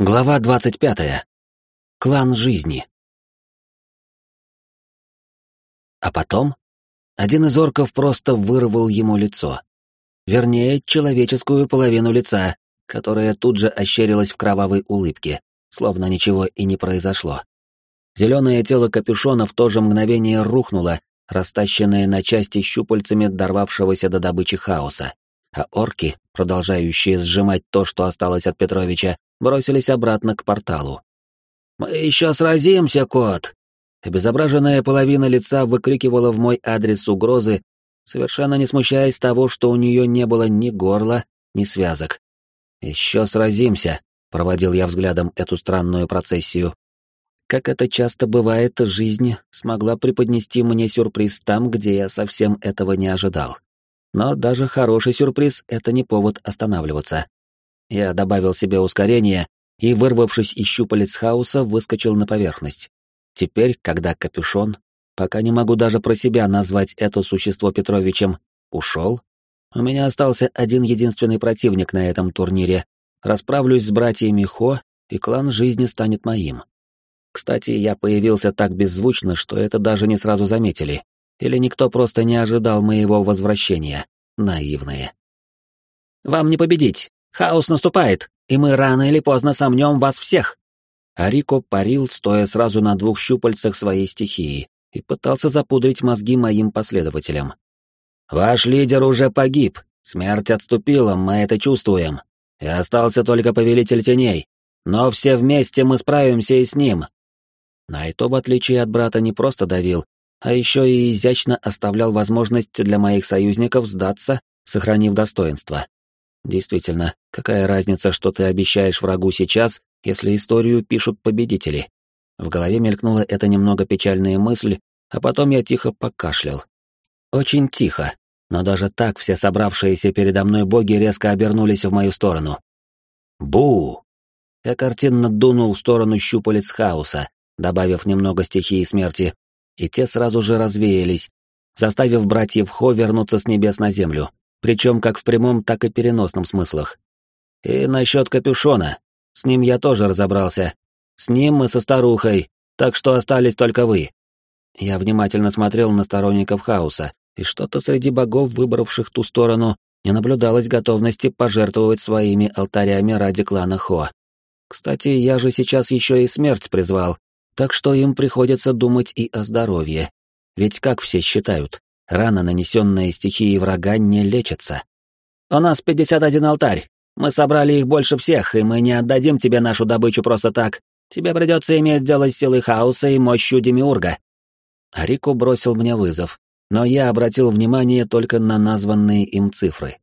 Глава 25. Клан жизни. А потом один из орков просто вырвал ему лицо. Вернее, человеческую половину лица, которая тут же ощерилась в кровавой улыбке, словно ничего и не произошло. Зеленое тело капюшона в то же мгновение рухнуло, растащенное на части щупальцами дорвавшегося до добычи хаоса, а орки, продолжающие сжимать то, что осталось от Петровича, бросились обратно к порталу. «Мы еще сразимся, кот!» Обезображенная половина лица выкрикивала в мой адрес угрозы, совершенно не смущаясь того, что у нее не было ни горла, ни связок. «Еще сразимся», — проводил я взглядом эту странную процессию. Как это часто бывает, жизнь смогла преподнести мне сюрприз там, где я совсем этого не ожидал. Но даже хороший сюрприз — это не повод останавливаться. Я добавил себе ускорение и, вырвавшись из щупалец хаоса, выскочил на поверхность. Теперь, когда капюшон, пока не могу даже про себя назвать это существо Петровичем, ушел, у меня остался один единственный противник на этом турнире. Расправлюсь с братьями Хо, и клан жизни станет моим. Кстати, я появился так беззвучно, что это даже не сразу заметили. Или никто просто не ожидал моего возвращения. Наивные. «Вам не победить!» Хаос наступает, и мы рано или поздно сомнем вас всех. Арико парил, стоя сразу на двух щупальцах своей стихии, и пытался запудрить мозги моим последователям. «Ваш лидер уже погиб, смерть отступила, мы это чувствуем, и остался только повелитель теней, но все вместе мы справимся и с ним». Найто, в отличие от брата, не просто давил, а еще и изящно оставлял возможность для моих союзников сдаться, сохранив достоинство. Действительно, какая разница, что ты обещаешь врагу сейчас, если историю пишут победители? В голове мелькнула эта немного печальная мысль, а потом я тихо покашлял. Очень тихо, но даже так все собравшиеся передо мной боги резко обернулись в мою сторону. Бу! Я картинно дунул в сторону щупалец хаоса, добавив немного стихии смерти, и те сразу же развеялись, заставив братьев Хо вернуться с небес на землю, причем как в прямом, так и переносном смыслах. И насчет капюшона. С ним я тоже разобрался. С ним мы со старухой, так что остались только вы. Я внимательно смотрел на сторонников хаоса, и что-то среди богов, выбравших ту сторону, не наблюдалось готовности пожертвовать своими алтарями ради клана Хо. Кстати, я же сейчас еще и смерть призвал, так что им приходится думать и о здоровье. Ведь как все считают, Рана, нанесенная стихией врага, не лечится. «У нас 51 алтарь. Мы собрали их больше всех, и мы не отдадим тебе нашу добычу просто так. Тебе придется иметь дело с силой хаоса и мощью Демиурга». Арико бросил мне вызов, но я обратил внимание только на названные им цифры.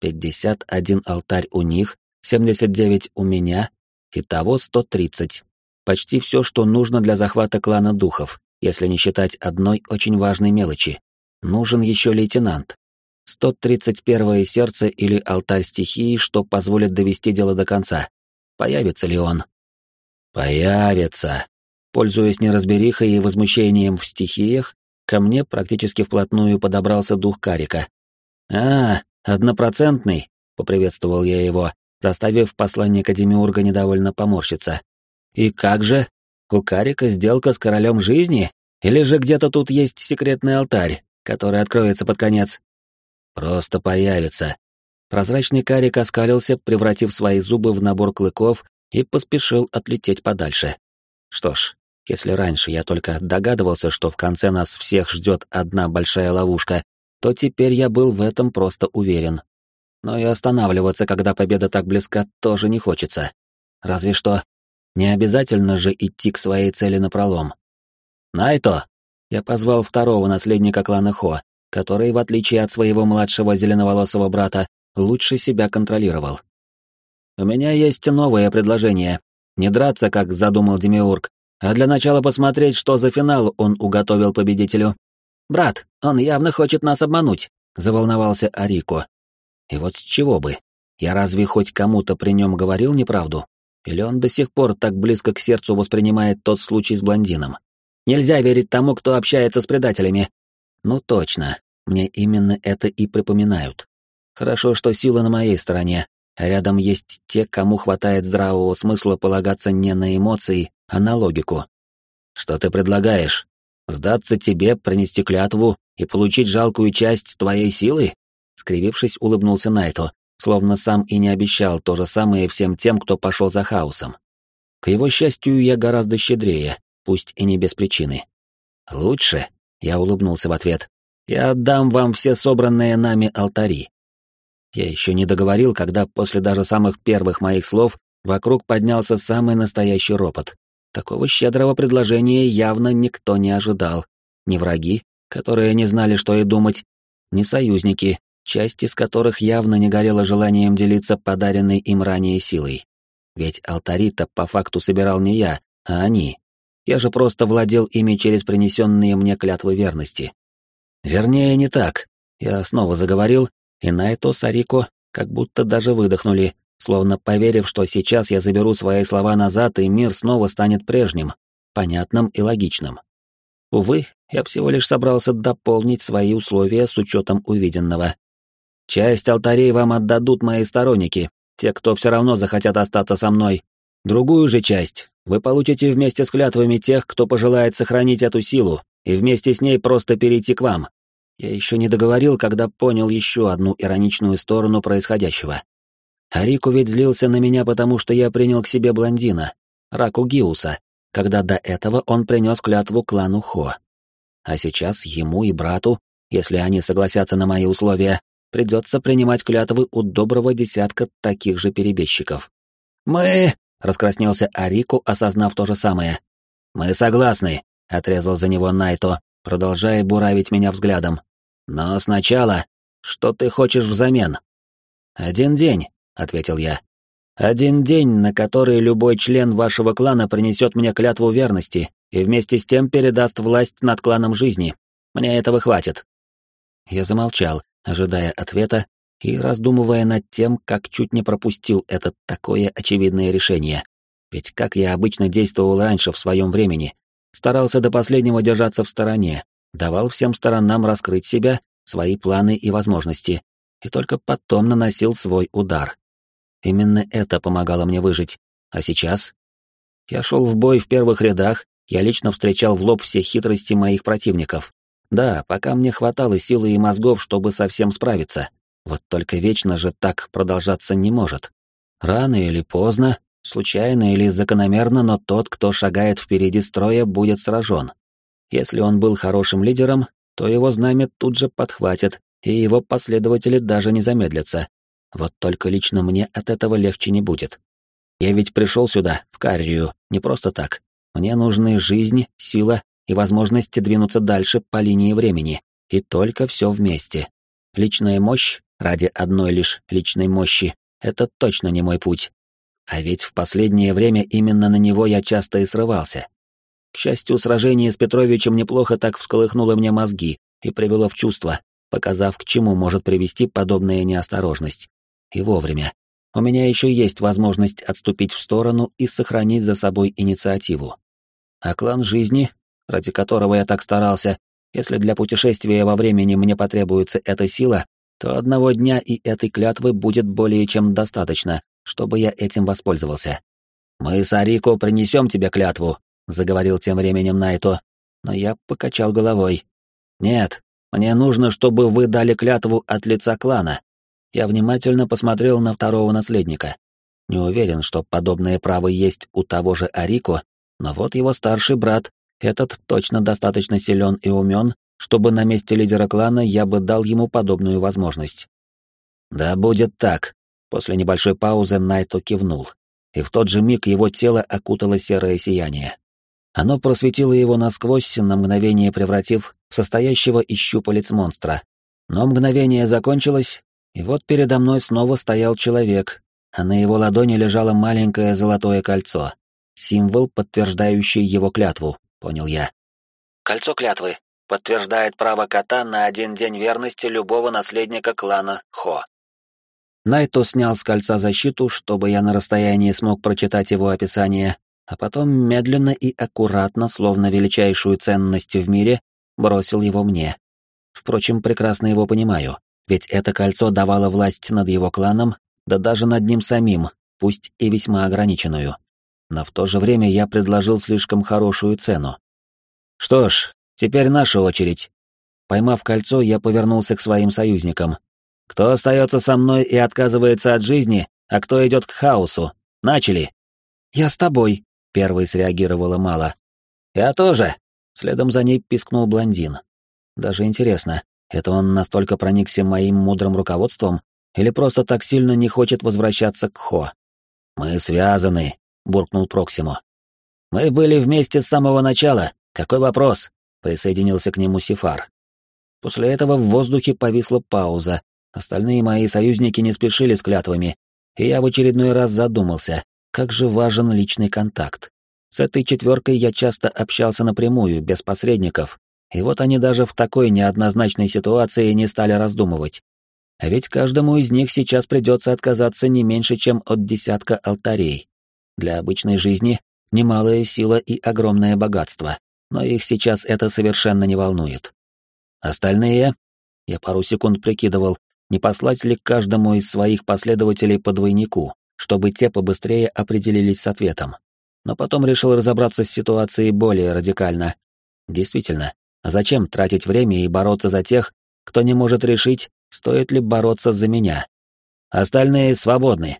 51 алтарь у них, 79 у меня, итого 130. Почти все, что нужно для захвата клана духов, если не считать одной очень важной мелочи нужен еще лейтенант. 131-е сердце или алтарь стихии, что позволит довести дело до конца. Появится ли он? Появится. Пользуясь неразберихой и возмущением в стихиях, ко мне практически вплотную подобрался дух Карика. «А, однопроцентный», — поприветствовал я его, заставив посланника Демиурга недовольно поморщиться. «И как же? У Карика сделка с королем жизни? Или же где-то тут есть секретный алтарь, который откроется под конец. Просто появится. Прозрачный карик оскалился, превратив свои зубы в набор клыков и поспешил отлететь подальше. Что ж, если раньше я только догадывался, что в конце нас всех ждет одна большая ловушка, то теперь я был в этом просто уверен. Но и останавливаться, когда победа так близка, тоже не хочется. Разве что не обязательно же идти к своей цели напролом. «Найто!» я позвал второго наследника клана Хо, который, в отличие от своего младшего зеленоволосого брата, лучше себя контролировал. «У меня есть новое предложение. Не драться, как задумал Демиург, а для начала посмотреть, что за финал он уготовил победителю. Брат, он явно хочет нас обмануть», — заволновался Арико. «И вот с чего бы? Я разве хоть кому-то при нем говорил неправду? Или он до сих пор так близко к сердцу воспринимает тот случай с блондином?» Нельзя верить тому, кто общается с предателями. Ну точно, мне именно это и припоминают. Хорошо, что сила на моей стороне, а рядом есть те, кому хватает здравого смысла полагаться не на эмоции, а на логику. Что ты предлагаешь? Сдаться тебе, принести клятву и получить жалкую часть твоей силы? Скривившись, улыбнулся Найто, словно сам и не обещал то же самое всем тем, кто пошел за хаосом. К его счастью, я гораздо щедрее, пусть и не без причины. «Лучше», — я улыбнулся в ответ, — «я отдам вам все собранные нами алтари». Я еще не договорил, когда после даже самых первых моих слов вокруг поднялся самый настоящий ропот. Такого щедрого предложения явно никто не ожидал. Ни враги, которые не знали, что и думать, ни союзники, часть из которых явно не горела желанием делиться подаренной им ранее силой. Ведь алтари-то по факту собирал не я, а они. Я же просто владел ими через принесенные мне клятвы верности. Вернее, не так. Я снова заговорил, и Найто с Арико как будто даже выдохнули, словно поверив, что сейчас я заберу свои слова назад, и мир снова станет прежним, понятным и логичным. Увы, я всего лишь собрался дополнить свои условия с учетом увиденного. Часть алтарей вам отдадут мои сторонники, те, кто все равно захотят остаться со мной. Другую же часть вы получите вместе с клятвами тех, кто пожелает сохранить эту силу, и вместе с ней просто перейти к вам. Я еще не договорил, когда понял еще одну ироничную сторону происходящего. Арику ведь злился на меня, потому что я принял к себе блондина, Раку Гиуса, когда до этого он принес клятву клану Хо. А сейчас ему и брату, если они согласятся на мои условия, придется принимать клятвы у доброго десятка таких же перебежчиков. «Мы...» — раскраснелся Арику, осознав то же самое. «Мы согласны», — отрезал за него Найто, продолжая буравить меня взглядом. «Но сначала, что ты хочешь взамен?» «Один день», — ответил я. «Один день, на который любой член вашего клана принесет мне клятву верности и вместе с тем передаст власть над кланом жизни. Мне этого хватит». Я замолчал, ожидая ответа и раздумывая над тем, как чуть не пропустил это такое очевидное решение. Ведь как я обычно действовал раньше в своем времени, старался до последнего держаться в стороне, давал всем сторонам раскрыть себя, свои планы и возможности, и только потом наносил свой удар. Именно это помогало мне выжить. А сейчас? Я шел в бой в первых рядах, я лично встречал в лоб все хитрости моих противников. Да, пока мне хватало силы и мозгов, чтобы совсем справиться. Вот только вечно же так продолжаться не может. Рано или поздно, случайно или закономерно, но тот, кто шагает впереди строя, будет сражен. Если он был хорошим лидером, то его знамя тут же подхватят, и его последователи даже не замедлятся. Вот только лично мне от этого легче не будет. Я ведь пришел сюда, в Каррию, не просто так. Мне нужны жизнь, сила и возможность двинуться дальше по линии времени, и только все вместе. Личная мощь, ради одной лишь личной мощи, это точно не мой путь. А ведь в последнее время именно на него я часто и срывался. К счастью, сражение с Петровичем неплохо так всколыхнуло мне мозги и привело в чувство, показав, к чему может привести подобная неосторожность. И вовремя. У меня еще есть возможность отступить в сторону и сохранить за собой инициативу. А клан жизни, ради которого я так старался, если для путешествия во времени мне потребуется эта сила, то одного дня и этой клятвы будет более чем достаточно, чтобы я этим воспользовался. «Мы с Арико принесем тебе клятву», — заговорил тем временем Найто, но я покачал головой. «Нет, мне нужно, чтобы вы дали клятву от лица клана». Я внимательно посмотрел на второго наследника. Не уверен, что подобное право есть у того же Арико, но вот его старший брат этот точно достаточно силен и умен, чтобы на месте лидера клана я бы дал ему подобную возможность. «Да будет так», — после небольшой паузы Найто кивнул, и в тот же миг его тело окутало серое сияние. Оно просветило его насквозь, на мгновение превратив в состоящего из щупалец монстра. Но мгновение закончилось, и вот передо мной снова стоял человек, а на его ладони лежало маленькое золотое кольцо, символ, подтверждающий его клятву понял я. Кольцо клятвы подтверждает право кота на один день верности любого наследника клана Хо. Найто снял с кольца защиту, чтобы я на расстоянии смог прочитать его описание, а потом медленно и аккуратно, словно величайшую ценность в мире, бросил его мне. Впрочем, прекрасно его понимаю, ведь это кольцо давало власть над его кланом, да даже над ним самим, пусть и весьма ограниченную. Но в то же время я предложил слишком хорошую цену. Что ж, теперь наша очередь. Поймав кольцо, я повернулся к своим союзникам. Кто остается со мной и отказывается от жизни, а кто идет к хаосу? Начали. Я с тобой, первой среагировала Мала. Я тоже. Следом за ней пискнул блондин. Даже интересно, это он настолько проникся моим мудрым руководством или просто так сильно не хочет возвращаться к Хо? Мы связаны, буркнул Проксимо. Мы были вместе с самого начала. Какой вопрос? Присоединился к нему Сифар. После этого в воздухе повисла пауза. Остальные мои союзники не спешили с клятвами, и я в очередной раз задумался, как же важен личный контакт. С этой четверкой я часто общался напрямую, без посредников, и вот они даже в такой неоднозначной ситуации не стали раздумывать. А ведь каждому из них сейчас придется отказаться не меньше, чем от десятка алтарей. Для обычной жизни немалая сила и огромное богатство, но их сейчас это совершенно не волнует. Остальные? Я пару секунд прикидывал, не послать ли каждому из своих последователей по двойнику, чтобы те побыстрее определились с ответом. Но потом решил разобраться с ситуацией более радикально. Действительно, зачем тратить время и бороться за тех, кто не может решить, стоит ли бороться за меня? Остальные свободны.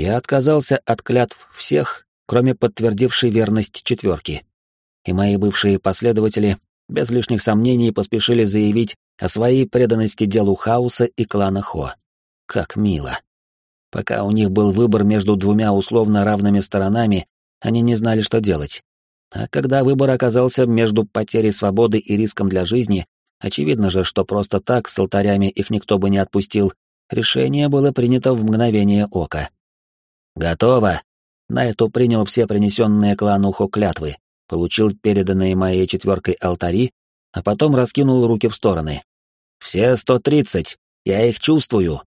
Я отказался от клятв всех, кроме подтвердившей верность четверки. И мои бывшие последователи без лишних сомнений поспешили заявить о своей преданности делу хаоса и клана Хо. Как мило. Пока у них был выбор между двумя условно равными сторонами, они не знали, что делать. А когда выбор оказался между потерей свободы и риском для жизни, очевидно же, что просто так с алтарями их никто бы не отпустил, решение было принято в мгновение ока. «Готово!» Найто принял все принесенные клану Хо клятвы, получил переданные моей четверкой алтари, а потом раскинул руки в стороны. «Все сто тридцать! Я их чувствую!»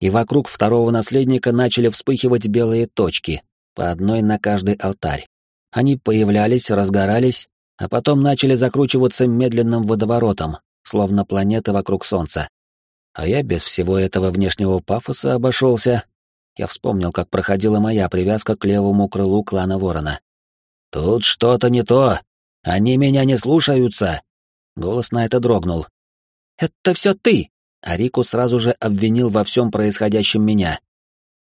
И вокруг второго наследника начали вспыхивать белые точки, по одной на каждый алтарь. Они появлялись, разгорались, а потом начали закручиваться медленным водоворотом, словно планеты вокруг Солнца. А я без всего этого внешнего пафоса обошелся. Я вспомнил, как проходила моя привязка к левому крылу клана Ворона. «Тут что-то не то! Они меня не слушаются!» Голос на это дрогнул. «Это все ты!» А Рику сразу же обвинил во всем происходящем меня.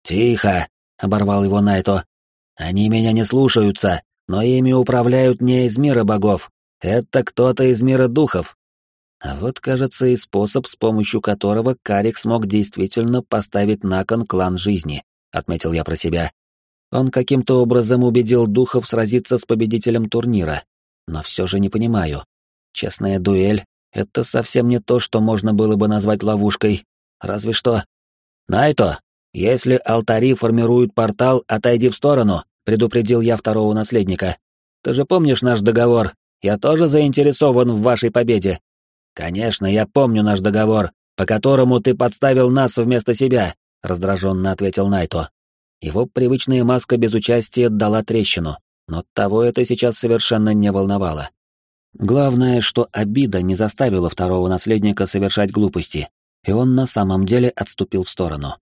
«Тихо!» — оборвал его Найто. «Они меня не слушаются, но ими управляют не из мира богов. Это кто-то из мира духов». А вот, кажется, и способ, с помощью которого Карик смог действительно поставить на кон клан жизни, отметил я про себя. Он каким-то образом убедил духов сразиться с победителем турнира. Но все же не понимаю. Честная дуэль — это совсем не то, что можно было бы назвать ловушкой. Разве что... «Найто, если алтари формируют портал, отойди в сторону», — предупредил я второго наследника. «Ты же помнишь наш договор? Я тоже заинтересован в вашей победе». «Конечно, я помню наш договор, по которому ты подставил нас вместо себя», — раздраженно ответил Найто. Его привычная маска без участия дала трещину, но того это сейчас совершенно не волновало. Главное, что обида не заставила второго наследника совершать глупости, и он на самом деле отступил в сторону.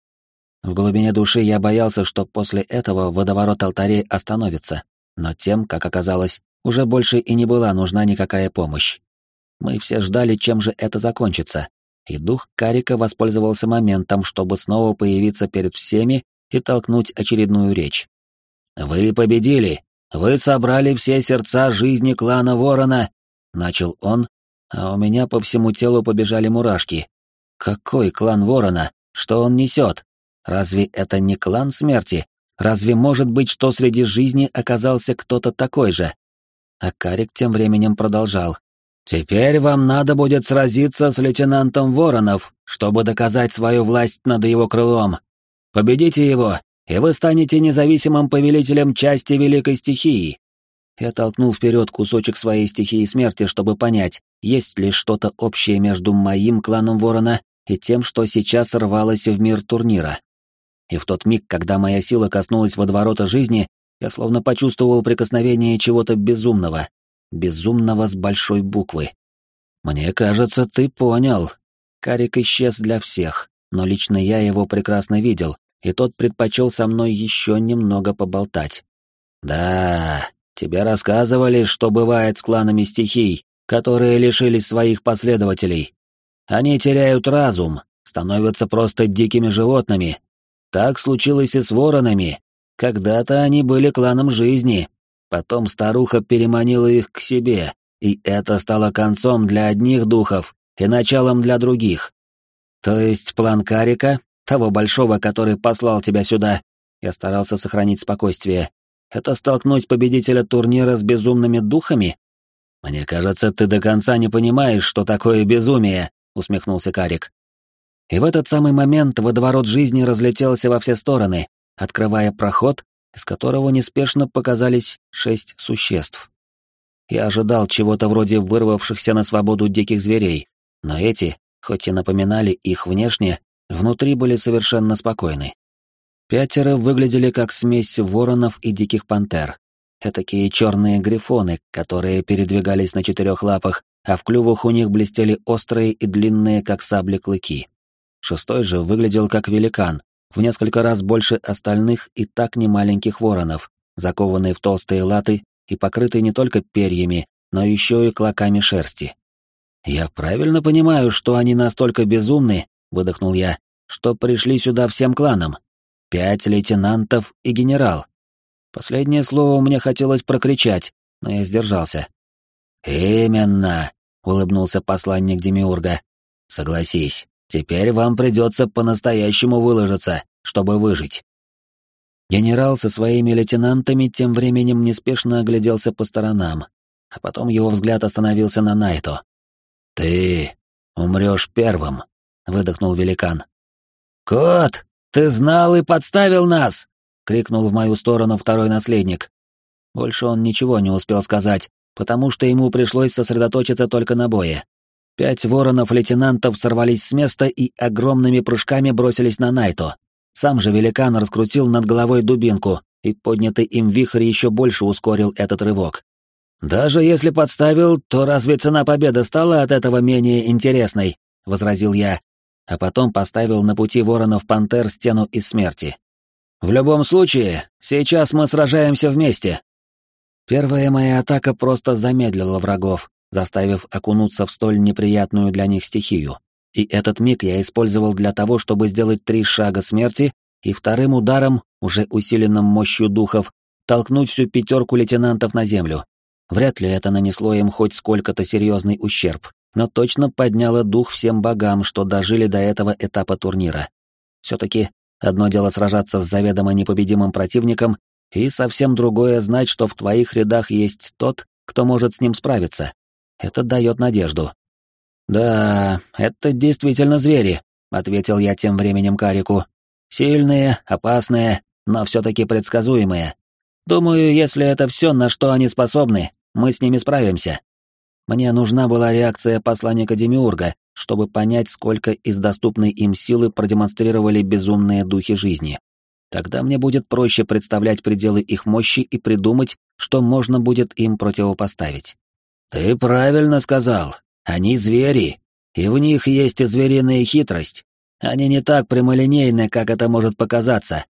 В глубине души я боялся, что после этого водоворот алтарей остановится, но тем, как оказалось, уже больше и не была нужна никакая помощь. Мы все ждали, чем же это закончится, и дух Карика воспользовался моментом, чтобы снова появиться перед всеми и толкнуть очередную речь. «Вы победили! Вы собрали все сердца жизни клана Ворона!» — начал он, а у меня по всему телу побежали мурашки. «Какой клан Ворона? Что он несет? Разве это не клан смерти? Разве может быть, что среди жизни оказался кто-то такой же?» А Карик тем временем продолжал. «Теперь вам надо будет сразиться с лейтенантом Воронов, чтобы доказать свою власть над его крылом. Победите его, и вы станете независимым повелителем части Великой Стихии. Я толкнул вперед кусочек своей стихии смерти, чтобы понять, есть ли что-то общее между моим кланом Ворона и тем, что сейчас рвалось в мир турнира. И в тот миг, когда моя сила коснулась водоворота жизни, я словно почувствовал прикосновение чего-то безумного. Безумного с большой буквы. «Мне кажется, ты понял». Карик исчез для всех но лично я его прекрасно видел, и тот предпочел со мной еще немного поболтать. «Да, тебе рассказывали, что бывает с кланами стихий, которые лишились своих последователей. Они теряют разум, становятся просто дикими животными. Так случилось и с воронами. Когда-то они были кланом жизни, потом старуха переманила их к себе, и это стало концом для одних духов и началом для других. То есть план Карика, того большого, который послал тебя сюда, я старался сохранить спокойствие, это столкнуть победителя турнира с безумными духами? Мне кажется, ты до конца не понимаешь, что такое безумие, усмехнулся Карик. И в этот самый момент водоворот жизни разлетелся во все стороны, открывая проход, из которого неспешно показались шесть существ. Я ожидал чего-то вроде вырвавшихся на свободу диких зверей, но эти, хоть и напоминали их внешне, внутри были совершенно спокойны. Пятеро выглядели как смесь воронов и диких пантер. Этакие черные грифоны, которые передвигались на четырех лапах, а в клювах у них блестели острые и длинные, как сабли, клыки. Шестой же выглядел как великан, в несколько раз больше остальных и так немаленьких воронов, закованный в толстые латы и покрытый не только перьями, но еще и клоками шерсти. «Я правильно понимаю, что они настолько безумны», — выдохнул я, — «что пришли сюда всем кланам. Пять лейтенантов и генерал». Последнее слово мне хотелось прокричать, но я сдержался. «Именно», — улыбнулся посланник Демиурга. «Согласись, теперь вам придется по-настоящему выложиться, чтобы выжить». Генерал со своими лейтенантами тем временем неспешно огляделся по сторонам, а потом его взгляд остановился на Найто. «Ты умрешь первым», — выдохнул великан. «Кот, ты знал и подставил нас!» — крикнул в мою сторону второй наследник. Больше он ничего не успел сказать, потому что ему пришлось сосредоточиться только на бое. Пять воронов-лейтенантов сорвались с места и огромными прыжками бросились на Найто. Сам же великан раскрутил над головой дубинку, и поднятый им вихрь еще больше ускорил этот рывок. «Даже если подставил, то разве цена победы стала от этого менее интересной?» — возразил я, а потом поставил на пути воронов-пантер стену из смерти. «В любом случае, сейчас мы сражаемся вместе». Первая моя атака просто замедлила врагов, заставив окунуться в столь неприятную для них стихию. И этот миг я использовал для того, чтобы сделать три шага смерти и вторым ударом, уже усиленным мощью духов, толкнуть всю пятерку лейтенантов на землю. Вряд ли это нанесло им хоть сколько-то серьезный ущерб, но точно подняло дух всем богам, что дожили до этого этапа турнира. Все-таки одно дело сражаться с заведомо непобедимым противником, и совсем другое знать, что в твоих рядах есть тот, кто может с ним справиться. Это дает надежду. «Да, это действительно звери», — ответил я тем временем Карику. «Сильные, опасные, но все-таки предсказуемые. Думаю, если это все, на что они способны, мы с ними справимся. Мне нужна была реакция посланника Демиурга, чтобы понять, сколько из доступной им силы продемонстрировали безумные духи жизни. Тогда мне будет проще представлять пределы их мощи и придумать, что можно будет им противопоставить. «Ты правильно сказал. Они звери, и в них есть звериная хитрость. Они не так прямолинейны, как это может показаться.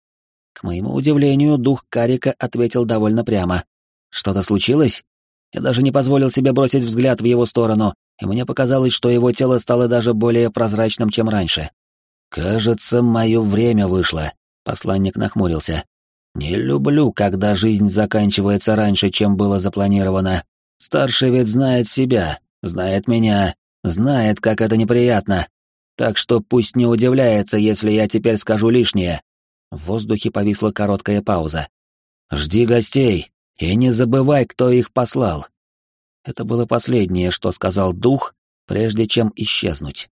К моему удивлению, дух Карика ответил довольно прямо. Что-то случилось? Я даже не позволил себе бросить взгляд в его сторону, и мне показалось, что его тело стало даже более прозрачным, чем раньше. «Кажется, мое время вышло», — посланник нахмурился. «Не люблю, когда жизнь заканчивается раньше, чем было запланировано. Старший ведь знает себя, знает меня, знает, как это неприятно. Так что пусть не удивляется, если я теперь скажу лишнее. В воздухе повисла короткая пауза. Жди гостей и не забывай, кто их послал. Это было последнее, что сказал дух, прежде чем исчезнуть.